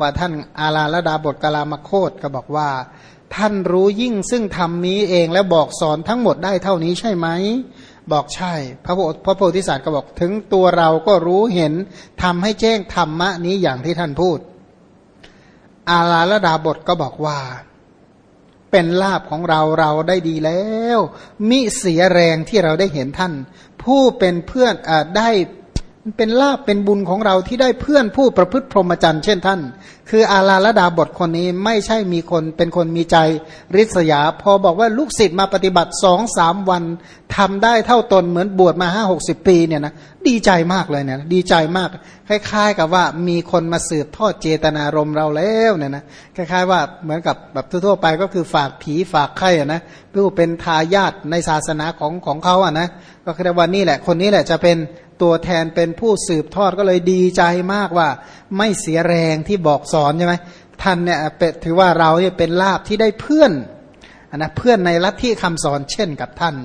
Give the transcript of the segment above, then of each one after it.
ว่าท่านอาลาลดาบทกลามโคตก็บอกว่า ท่านรู้ยิ่งซึ่งทำนี้เองแล้วบอกสอนทั้งหมดได้เท่านี้ใช่ไหม บอกใช่ พระพระโพธิสัตว์ก็บอกถึงตัวเราก็รู้เห็นทำให้แจ้งธรรมะนี้อย่างที่ท่านพูด อาลาลดาบทก็บอกว่า เป็นลาบของเราเราได้ดีแล้ว มิเสียแรงที่เราได้เห็นท่าน ผู้เป็นเพื่อนอได้ เป็นลาบเป็นบุญของเราที่ได้เพื่อนผู้ประพฤติพรหมจรรย์เช่นท่าน คืออาลาลดาบทคนนี้ไม่ใช่มีคนเป็นคนมีใจริษยา พอบอกว่าลูกศิษย์มาปฏิบัติสองสามวันทำได้เท่าตนเหมือนบวชมาห้าหกสิบปีเนี่ยนะดีใจมากเลยเนี่ยดีใจมาก คล้าย ๆ กับว่ามีคนมาสืบทอดเจตนารมณ์เราแล้วเนี่ยนะคล้ายๆว่าเหมือนกับแบบทั่วๆไปก็คือฝากผีฝากไข่นะผู้เป็นทายาทในศาสนาของของเขาอะนะก็คือว่านี่แหละ คนนี้แหละจะเป็น ตัวแทนเป็นผู้สืบทอดก็เลยดีใจมากว่า ไม่เสียแรงที่บอกสอนใช่ไหมท่านเนี่ยถือว่าเราเนี่ยเป็นลาบที่ได้เพื่อนนะเพื่อนในลัทธิคำสอนเช่นกับท่าน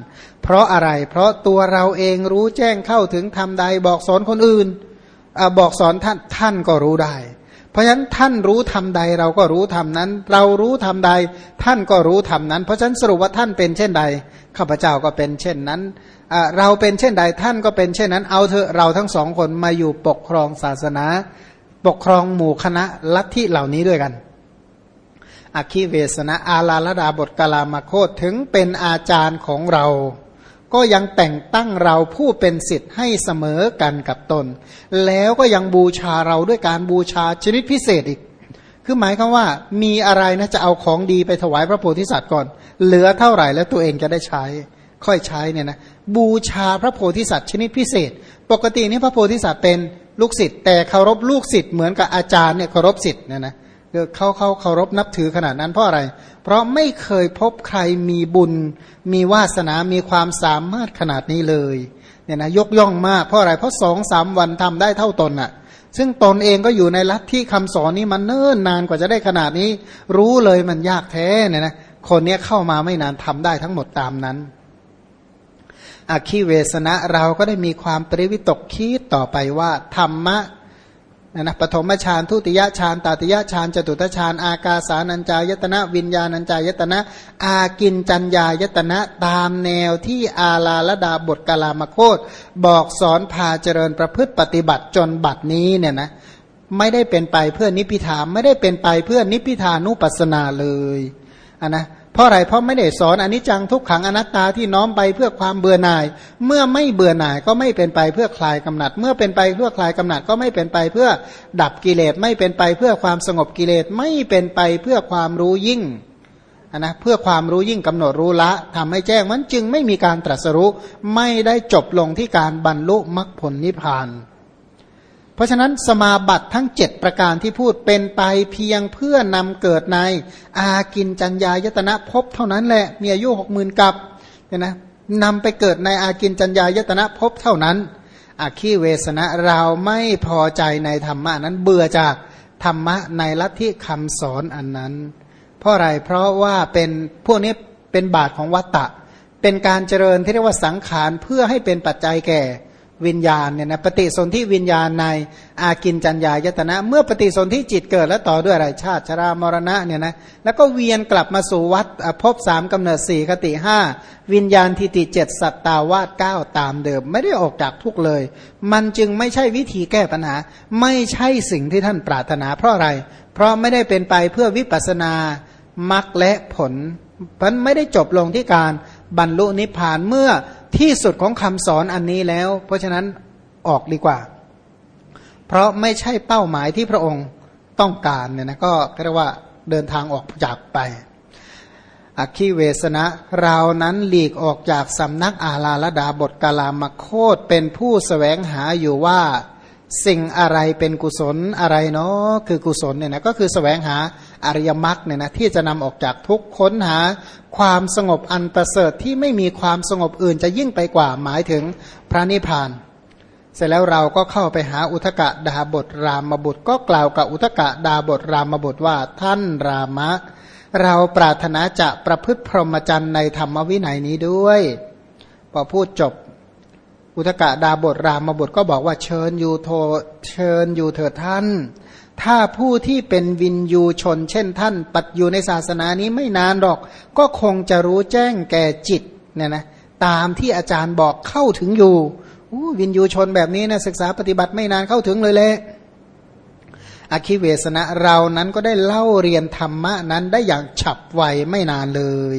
เพราะอะไร เพราะตัวเราเองรู้แจ้งเข้าถึงทำใดบอกสอนคนอื่นอบอกสอนท่านท่านก็รู้ได้ เพราะฉะนั้นท่านรู้ทำใดเราก็รู้ทำนั้น เรารู้ทำใด ท่านก็รู้ทำนั้น เพราะฉะนั้นสรุปว่าท่านเป็นเช่นใดข้าพเจ้าก็เป็นเช่นนั้น เราเป็นเช่นใดท่านก็เป็นเช่นนั้น เอาเถอะเราทั้งสองคนมาอยู่ปกครองศาสนา ปกครองหมู่คณะลัทธิเหล่านี้ด้วยกันอคิเวสนะอาลาลดาบทกาลามาโคตถึงเป็นอาจารย์ของเรา ก็ยังแต่งตั้งเราผู้เป็นสิทธิ์ให้เสมอกันกับตน แล้วก็ยังบูชาเราด้วยการบูชาชนิดพิเศษอีก คือหมายคือว่ามีอะไรนะจะเอาของดีไปถวายพระโพธิสัตว์ก่อน เหลือเท่าไหร่แล้วตัวเองจะได้ใช้ ค่อยใช้เนี่ยนะ บูชาพระโพธิสัตว์ชนิดพิเศษ ปกตินี่พระโพธิสัตว์เป็นลูกศิษย์แต่เคารพลูกศิษย์เหมือนกับอาจารย์เนี่ยเคารพศิษย์เนี่ยนะเขาเขาเคารพนับถือขนาดนั้นเพราะอะไร เพราะไม่เคยพบใครมีบุญ มีวาสนา มีความสามารถขนาดนี้เลยเนี่ยนะยกย่องมากเพราะอะไร เพราะสองสามวันทำได้เท่าตนอะ่ะ ซึ่งตนเองก็อยู่ในลัทธิคำสอนนี้มันเนิ่นนานกว่าจะได้ขนาดนี้ รู้เลยมันยากแท้เนี่ยนะคนเนี้เข้ามาไม่นานทำได้ทั้งหมดตามนั้น อคิเวสนะเราก็ได้มีความปริวิตกคิดต่อไปว่า ธรรมะนะปฐมฌานทุติยฌานตาติยฌานจตุตฌานอากาสานัญจายตนะวิญญาณัญจายตนะอากินจัญญายตนะตามแนวที่อาลาลดาบทกาลามโคตบอกสอนพาเจริญประพฤติปฏิบัติจนบัดนี้เนี่ยนะไม่ได้เป็นไปเพื่อนิพิทาไม่ได้เป็นไปเพื่อนิพิทานุปัสนาเลยอะนะ เพราะอะไรเพราะไม่ได้สอนอนิจจังทุกขังอนัตตาที่น้อมไปเพื่อความเบื่อหน่าย เมื่อไม่เบื่อหน่ายก็ไม่เป็นไปเพื่อคลายกำหนัด เมื่อเป็นไปเพื่อคลายกำหนัดก็ไม่เป็นไปเพื่อดับกิเลสไม่เป็นไปเพื่อความสงบกิเลสไม่เป็นไปเพื่อความรู้ยิ่งนะเพื่อความรู้ยิ่งกำหนดรู้ละทำให้แจ้งมันจึงไม่มีการตรัสรู้ไม่ได้จบลงที่การบรรลุมรรคผลนิพพาน เพราะฉะนั้นสมาบัติทั้งเจ็ดประการที่พูดเป็นไปเพียงเพื่อนำเกิดใน อากินจัญญายตนะภพเท่านั้นแหละมีอายุหกหมื่นกับเนี่ยนะนำไปเกิดในอากินจัญญายตนะภพเท่านั้นอาคีเวสนะเราไม่พอใจในธรรมะนั้นเบื่อจากธรรมะในลัทธิคำสอนอันนั้น เพราะอะไรเพราะว่าเป็นพวกนี้เป็นบาทของวัตตะ เป็นการเจริญที่เรียกว่าสังขารเพื่อให้เป็นปัจจัยแก่ วิญญาณเนี่ยนะปฏิสนธิวิญญาณในอากินจัญญายตนะ เมื่อปฏิสนธิจิตเกิดแล้วต่อด้วยอะไรชาติชรามรณะเนี่ยนะแล้วก็เวียนกลับมาสู่วัดพบสามกำเนิดสี่คติห้าวิญญาณทิติเจ็ดสัตตาวาสเก้าตามเดิม ไม่ได้ออกจากทุกเลย มันจึงไม่ใช่วิธีแก้ปัญหา ไม่ใช่สิ่งที่ท่านปรารถนา เพราะอะไร เพราะไม่ได้เป็นไปเพื่อวิปัสนามรรคและผลมันไม่ได้จบลงที่การบรรลุนิพพานเมื่อ ที่สุดของคำสอนอันนี้แล้ว เพราะฉะนั้นออกดีกว่า เพราะไม่ใช่เป้าหมายที่พระองค์ต้องการเนี่ยนะก็เรียกว่าเดินทางออกจากไปอคิเวสนะเรานั้นหลีกออกจากสำนักอาลาลดาบทกาลามโคตเป็นผู้สแสวงหาอยู่ว่า สิ่งอะไรเป็นกุศลอะไรเนาะคือกุศลเนี่ยนะก็คือสแสวงหาอริยมรรคเนี่ยนะที่จะนำออกจากทุกค้นหา ความสงบอันประเสริฐที่ไม่มีความสงบอื่นจะยิ่งไปกว่าหมายถึงพระนิพพาน เสร็จแล้วเราก็เข้าไปหาอุทกะดาบทรามบุตร ก็กล่าวกับอุทกะดาบทรามบุตรว่าท่านรามะ เราปรารถนาจะประพฤติพรหมจรรย์ในธรรมวินัยนี้ด้วยพอพูดจบ อุทกะดาบทรามบุตรก็บอกว่าเชิญอยู่โทเชิญอยู่เถิดท่าน ถ้าผู้ที่เป็นวินยูชน เช่นท่าน ปัดอยู่ในศาสนานี้ไม่นานหรอก ก็คงจะรู้แจ้งแก่จิตเนี่ยนะตามที่อาจารย์บอกเข้าถึงอยู่วินยูชนแบบนี้นะศึกษาปฏิบัติไม่นานเข้าถึงเลยแหละอคิเวสนะเรานั้นก็ได้เล่าเรียนธรรมะนั้นได้อย่างฉับไวไม่นานเลย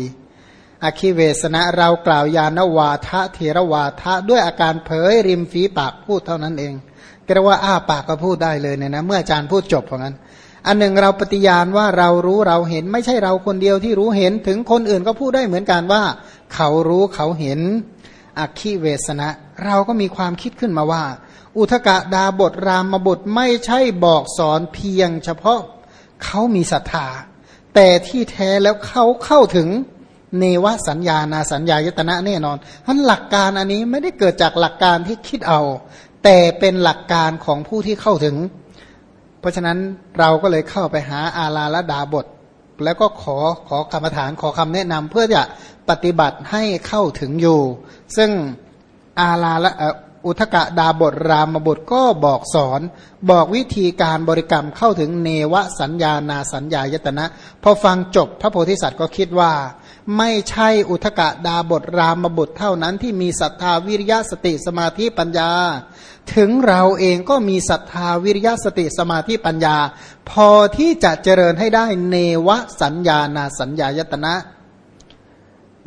อคิเวสนะเรากล่าวยานวาทะเทรวาทะด้วยอาการเผยริมฝีปากพูดเท่านั้นเองก็เรียกว่าอ้าปากก็พูดได้เลยเนี่ยนะเมื่ออาจารย์พูดจบเพราะงั้น อันหนึ่งเราปฏิญาณว่าเรารู้เราเห็นไม่ใช่เราคนเดียวที่รู้เห็นถึงคนอื่นก็พูดได้เหมือนกันว่า เขารู้เขาเห็นอคิเวสนะ เราก็มีความคิดขึ้นมาว่า อุทกะดาบทรามบทไม่ใช่บอกสอนเพียงเฉพาะเขามีศรัทธาแต่ที่แท้แล้วเขาเข้าถึง เนวสัญญานาสัญญายตนะแน่นอนท่านหลักการอันนี้ไม่ได้เกิดจากหลักการที่คิดเอา แต่เป็นหลักการของผู้ที่เข้าถึง เพราะฉะนั้นเราก็เลยเข้าไปหาอาลาลดาบท แล้วก็ขอขอกรรมฐานขอคำแนะนำเพื่อจะปฏิบัติให้เข้าถึงอยู่ ซึ่งอาลาละ อุทกะดาบทรามบทก็บอกสอน บอกวิธีการบริกรรมเข้าถึงเนวสัญญานาสัญญายตนะ พอฟังจบพระโพธิสัตว์ก็คิดว่า ไม่ใช่อุทกะดาบทรามบุตรเท่านั้นที่มีศรัทธาวิริยะสติสมาธิปัญญา ถึงเราเองก็มีศรัทธาวิริยะสติสมาธิปัญญา พอที่จะเจริญให้ได้เนวสัญญานาสัญญายตนะ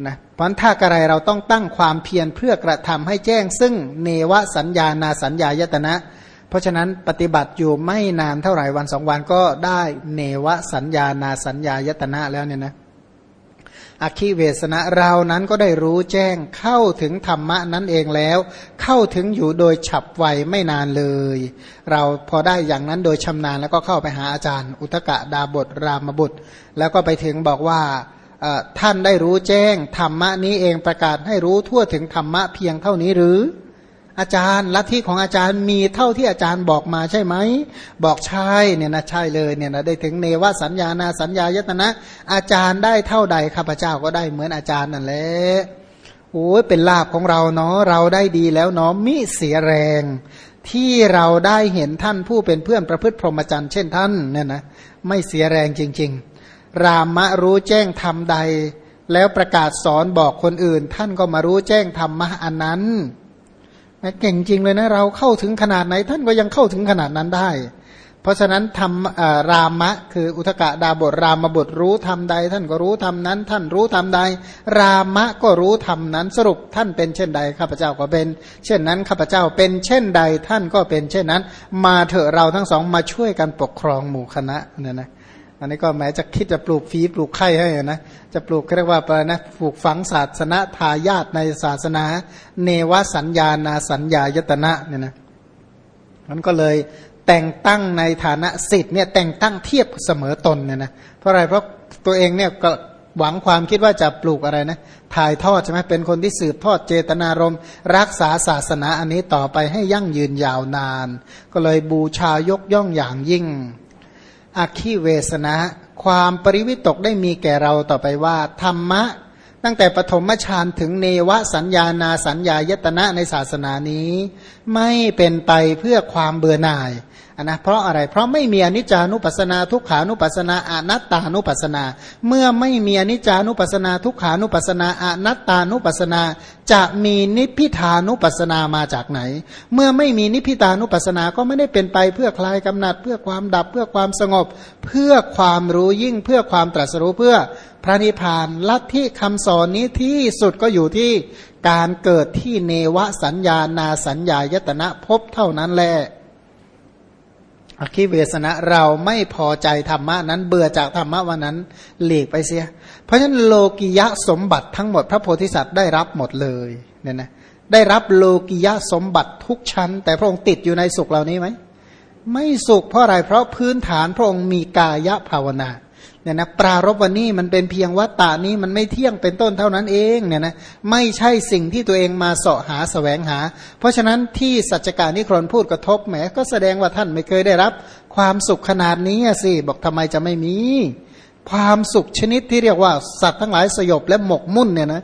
นะเพราะถ้ากระไรเราต้องตั้งความเพียรเพื่อกระทำให้แจ้ง ซึ่งเนวสัญญานาสัญญายตนะ เพราะฉะนั้นปฏิบัติอยู่ไม่นานเท่าไหร่วันสองวันก็ได้เนวสัญญานาสัญญายตนะแล้วเนี่ยนะอคิเวสนะเรานั้นก็ได้รู้แจ้งเข้าถึงธรรมะนั้นเองแล้ว เข้าถึงอยู่โดยฉับไวไม่นานเลย เราพอได้อย่างนั้นโดยชำนาญแล้วก็เข้าไปหาอาจารย์ อุตกะดาบทรามบุตร แล้วก็ไปถึงบอกว่า ท่านได้รู้แจ้งธรรมะนี้เองประกาศให้รู้ทั่วถึงธรรมะเพียงเท่านี้หรือ อาจารย์ลัทธิของอาจารย์มีเท่าที่อาจารย์บอกมาใช่ไหม บอกใช่เนี่ยนะใช่เลยเนี่ยนะได้ถึงเนวสัญญานาสัญญายตนะ อาจารย์ได้เท่าใดข้าพเจ้าก็ได้เหมือนอาจารย์นั่นแหละโอ้ยเป็นลาบของเราเนาะเราได้ดีแล้วเนาะมิเสียแรง ที่เราได้เห็นท่านผู้เป็นเพื่อนประพฤติพรหมจรรย์เช่นท่านเนี่ยนะไม่เสียแรงจริง ๆ รามะรู้แจ้งธรรมใด แล้วประกาศสอนบอกคนอื่น ท่านก็มารู้แจ้งธรรมะอันนั้นเก่งจริงเลยนะเราเข้าถึงขนาดไหน ท่านก็ยังเข้าถึงขนาดนั้นได้ เพราะฉะนั้นธรรมรามะ คืออุทกะดาบทรามบทรู้ธรรมใด ท่านก็รู้ธรรมนั้น ท่านรู้ธรรมใด รามะก็รู้ธรรมนั้นสรุปท่านเป็นเช่นใดข้าพเจ้าก็เป็น เช่นนั้นข้าพเจ้าเป็นเช่นใดท่านก็เป็นเช่นนั้น มาเถอะเราทั้งสองมาช่วยกันปกครองหมู่คณะเนี่ยนะ อันนี้ก็แม้จะคิดจะปลูกฝีปลูกไข่ให้นะ จะปลูกเรียกว่าอะไรนะปลูกฝังศาสนาทายาทในศาสนา เนวสัญญานาสัญญายตนะเนี่ยนะมันก็เลยแต่งตั้งในฐานะสิทธิ์เนี่ยแต่งตั้งเทียบเสมอตนเนี่ยนะเพราะอะไรเพราะตัวเองเนี่ยก็หวังความคิดว่าจะปลูกอะไรนะถ่ายทอดใช่ไหมเป็นคนที่สืบทอดเจตนารมรักษาศาสนาอันนี้ต่อไปให้ยั่งยืนยาวนาน ก็เลยบูชายกย่องอย่างยิ่ง อคิเวสนะ ความปริวิตกได้มีแก่เราต่อไปว่า ธรรมะ ตั้งแต่ปฐมฌานถึงเนวสัญญานาสัญญายตนะในศาสนานี้ ไม่เป็นไปเพื่อความเบื่อหน่าย นะเพราะอะไรเพราะไม่มีอนิจจานุปัสนา ทุกขานุปัสนาอนัตตานุปัสนา เมื่อไม่มีอนิจจานุปัสนา ทุกขานุปัสนาอนัตตานุปัสนา จะมีนิพพิทานุปัสนามาจากไหน เมื่อไม่มีนิพพิทานุปัสนาก็ไม่ได้เป็นไปเพื่อคลายกำหนัด เพื่อความดับเพื่อความสงบ เพื่อความรู้ยิ่งเพื่อความตรัสรู้เพื่อพระนิพพานลัทธิคำสอนนี้ที่สุดก็อยู่ที่การเกิดที่เนวสัญญานาสัญญายตนะพบเท่านั้นแหละ อคิเวสนะเราไม่พอใจธรรมะนั้นเบื่อจากธรรมะวันนั้นหลีกไปเสีย เพราะฉะนั้นโลกิยะสมบัติทั้งหมดพระโพธิสัตว์ได้รับหมดเลยเนี่ยนะได้รับโลกิยะสมบัติทุกชั้น แต่พระองค์ติดอยู่ในสุขเหล่านี้ไหมไม่สุขเพราะอะไรเพราะพื้นฐานพระองค์มีกายภาวนา เนี่ยนะปรารบวันนี้มันเป็นเพียงวัตตานี้มันไม่เที่ยงเป็นต้นเท่านั้นเองเนี่ยนะไม่ใช่สิ่งที่ตัวเองมาเสาะหาสแสวงหา เพราะฉะนั้นที่สัจการนิครนพูดกระทบแหมก็แสดงว่าท่านไม่เคยได้รับ ความสุขขนาดนี้สิบอกทำไมจะไม่มี ความสุขชนิดที่เรียกว่าสัตว์ทั้งหลายสยบและหมกมุ่นเนี่ยนะ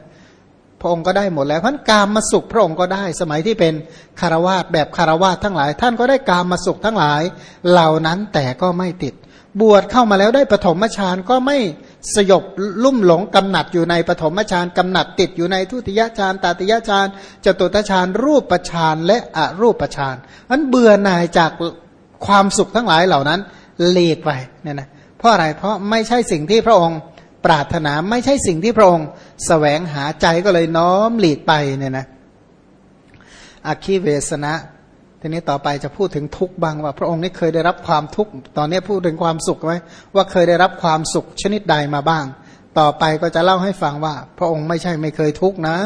พระองค์ก็ได้หมดแล้วพันกามมาสุขพระองค์ก็ได้สมัยที่เป็นคารวาสแบบคารวาสทั้งหลาย ท่านก็ได้กามมาสุขทั้งหลาย เหล่านั้นแต่ก็ไม่ติด บวชเข้ามาแล้วได้ปฐมฌานก็ไม่สยบลุ่มหลงกำหนัดอยู่ในปฐมฌานกำหนัดติดอยู่ในทุติยฌานตติยฌานจตุตฌานรูปฌานและอรูปฌานนั้นเบื่อหน่ายจากความสุขทั้งหลายเหล่านั้นเลีกไปเนี่ยนะเพราะอะไรเพราะไม่ใช่สิ่งที่พระองค์ปรารถนาไม่ใช่สิ่งที่พระองค์สแสวงหาใจก็เลยน้อมหลีกไปเนี่ยนะอคีเวสนะ ทีนี้ต่อไปจะพูดถึงทุกข์บางว่า พระองค์นี่เคยได้รับความทุกข์ตอนนี้พูดถึงความสุขไหมว่าเคยได้รับความสุขชนิดใดมาบ้าง ต่อไปก็จะเล่าให้ฟังว่า พระองค์ไม่ใช่ไม่เคยทุกข์นะ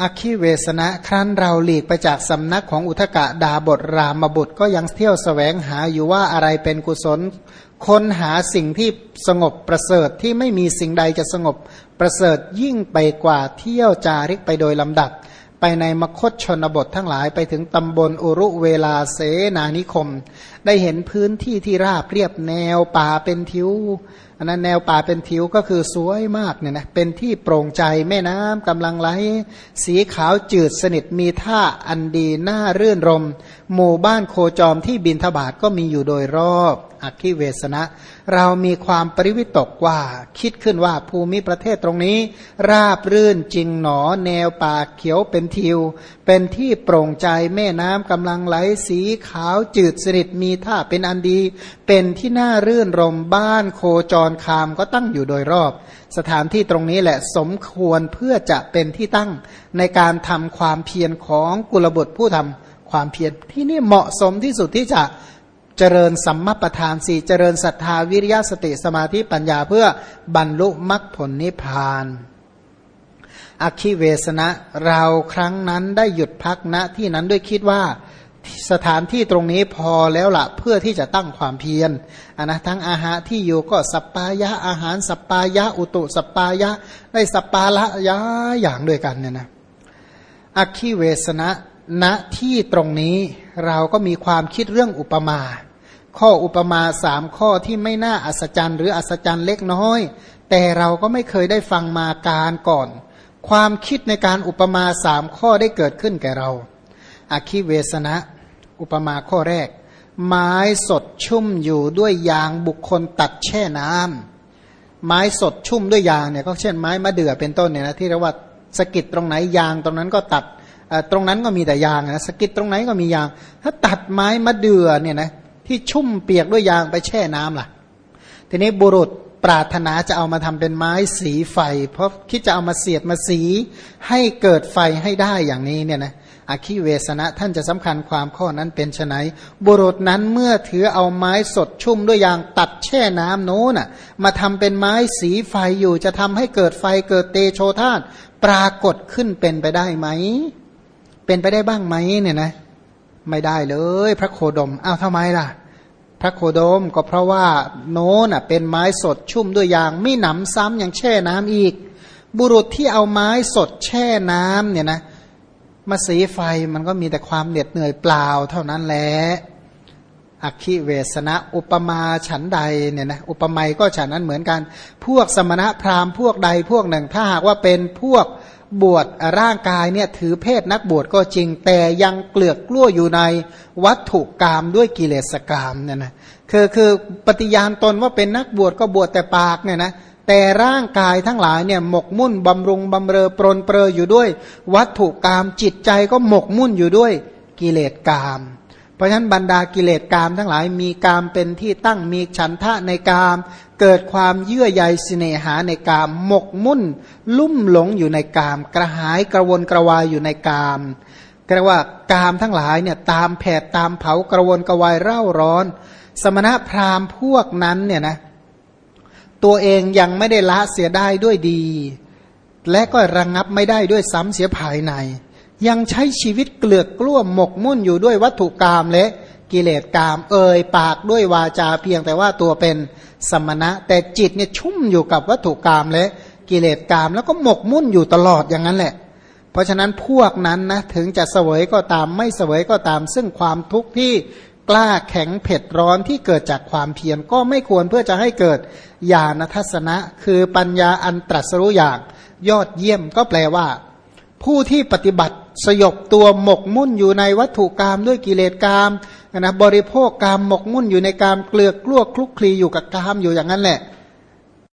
อคีเวสนะครั้นเราหลีกไปจากสำนักของอุทกะดาบทรามบุตรก็ยังเที่ยวสแสวงหาอยู่ว่าอะไรเป็นกุศล ค้นหาสิ่งที่สงบประเสริฐที่ไม่มีสิ่งใดจะสงบประเสริฐยิ่งไปกว่าเที่ยวจาริกไปโดยลำดับ ไปในมคตชนบททั้งหลายไปถึงตำบลอุรุเวลาเสนานิคม ได้เห็นพื้นที่ที่ราบเรียบแนวป่าเป็นทิวอันนั้นแนวป่าเป็นทิวก็คือสวยมากเนี่ยนะเป็นที่โปร่งใจแม่น้ำกำลังไหล สีขาวจืดสนิทมีท่าอันดีน่ารื่นรม หมู่บ้านโคจรที่บินทบาทก็มีอยู่โดยรอบอักขิเวสนะ เรามีความปริวิตกว่า คิดขึ้นว่าภูมิประเทศตรงนี้ ราบรื่นจริงหนอแนวป่าเขียวเป็นทิว เป็นที่โปร่งใจแม่น้ำกำลังไหล สีขาวจืดสนิทมีท่าเป็นอันดี เป็นที่น่ารื่นรมบ้านโคจรคามก็ตั้งอยู่โดยรอบ สถานที่ตรงนี้แหละสมควรเพื่อจะเป็นที่ตั้งในการทำความเพียรของกุลบุตรผู้ทำความเพียรที่นี่เหมาะสมที่สุดที่จะเจริญสัมมาประธานสี่เจริญศรัทธาวิริยะสติสมาธิปัญญาเพื่อบรรลุมรรคผลนิพพานอคิเวสนะเราครั้งนั้นได้หยุดพักณที่นั้นด้วยคิดว่า สถานที่ตรงนี้พอแล้วละเพื่อที่จะตั้งความเพียรนนะทั้งอาหารที่อยู่ก็สัปปายะอาหารสัปปายะอุตุสัปปายะได้สัปปาละยะอย่างด้วยกันเนี่ยนะอคิเวสนะณที่ตรงนี้เราก็มีความคิดเรื่องอุปมา ข้ออุปมาสามข้อที่ไม่น่าอัศจรรย์ หรืออัศจรรย์เล็กน้อย แต่เราก็ไม่เคยได้ฟังมาการก่อน ความคิดในการอุปมาสามข้อได้เกิดขึ้นแก่เราอคิเวสนะ อุปมาข้อแรก ไม้สดชุ่มอยู่ด้วยยางบุคคลตัดแช่น้ำไม้สดชุ่มด้วยยางเนี่ยก็เช่นไม้มะเดื่อเป็นต้นเนี่ยนะที่เรียกว่าสกิดตรงไหนยางตรงนั้นก็ตัดตรงนั้นก็มีแต่ยางนะสกิดตรงไหนก็มียาง ถ้าตัดไม้มะเดื่อเนี่ยนะที่ชุ่มเปียกด้วยยางไปแช่น้ำล่ะ ทีนี้บุรุษปรารถนาจะเอามาทำเป็นไม้สีไฟ เพราะคิดจะเอามาเสียดมาสีให้เกิดไฟให้ได้อย่างนี้เนี่ยนะ อาคิเวสนะท่านจะสำคัญความข้อนั้นเป็นไนบุรุษนั้นเมื่อถือเอาไม้สดชุ่มด้วยยางตัดแช่น้ำโน้นอะมาทำเป็นไม้สีไฟอยู่จะทำให้เกิดไฟเกิดเตโชธาตปรากฏขึ้นเป็นไปได้ไหม เป็นไปได้บ้างไหมเนี่ยนะ ไม่ได้เลย พระโคดมอ้าวทำไมล่ะ พระโคดมก็เพราะว่าโน้นอะเป็นไม้สดชุ่มด้วยยางไม่หนำซ้ำยังแช่น้ำอีก บุรุษที่เอาไม้สดแช่น้ำเนี่ยนะ มาสีไฟมันก็มีแต่ความเหน็ดเหนื่อยเปล่าเท่านั้นแหละอักขิเวสนะอุปมาฉันใดเนี่ยนะอุปไมยก็ฉันนั้นเหมือนกัน พวกสมณะพราหมณ์พวกใดพวกหนึ่ง ถ้าหากว่าเป็นพวกบวชร่างกายเนี่ยถือเพศนักบวชก็จริงแต่ยังเกลือกกลั้วอยู่ในวัตถุกรรมด้วยกิเลสกรรมเนี่ยนะคือคือปฏิญาณตนว่าเป็นนักบวชก็บวชแต่ปากเนี่ยนะ แต่ร่างกายทั้งหลายเนี่ยหมกมุ่นบำรุงบำเรอปรนเปรออยู่ด้วย วัตถุกรรมจิตใจก็หมกมุ่นอยู่ด้วยกิเลสกรรมเพราะฉะนั้นบรรดากิเลสกรรมทั้งหลายมีกรรมเป็นที่ตั้งมีฉันทะในกรรมเกิดความเยื่อใยสิเนหาในกาม หมกมุ่น ลุ่มหลงอยู่ในกาม กระหายกระวนกระวายอยู่ในกามเรียกว่ากามทั้งหลายเนี่ยตามแผดตามเผากระวนกระวายเร่าร้อน สมณะพราหมณ์พวกนั้นเนี่ยนะ ตัวเองยังไม่ได้ละเสียได้ด้วยดี และก็ระงงับไม่ได้ด้วยซ้ำเสียภายใน ยังใช้ชีวิตเกลือกกล้วมหมกมุ่นอยู่ด้วยวัตถุกรรมและกิเลสกาม เอ่ยปากด้วยวาจาเพียงแต่ว่าตัวเป็นสมณะ แต่จิตเนี่ยชุ่มอยู่กับวัตถุกรรมและกิเลสกาม แล้วก็หมกมุ่นอยู่ตลอดอย่างนั้นแหละ เพราะฉะนั้นพวกนั้นนะถึงจะเสวยก็ตามไม่เสวยก็ตาม ซึ่งความทุกข์ที่ กล้าแข็งเผ็ดร้อนที่เกิดจากความเพียรก็ไม่ควรเพื่อจะให้เกิดญาณทัศนะ คือปัญญาอันตรัสรู้อย่างยอดเยี่ยมก็แปลว่า ผู้ที่ปฏิบัติสยบตัวหมกมุ่นอยู่ในวัตถุกรรมด้วยกิเลสกรรมนะบริโภคกรรมหมกมุ่นอยู่ในกรรมเกลือกกลัวคลุกคลีอยู่กับกรรมอยู่อย่างนั้นแหละ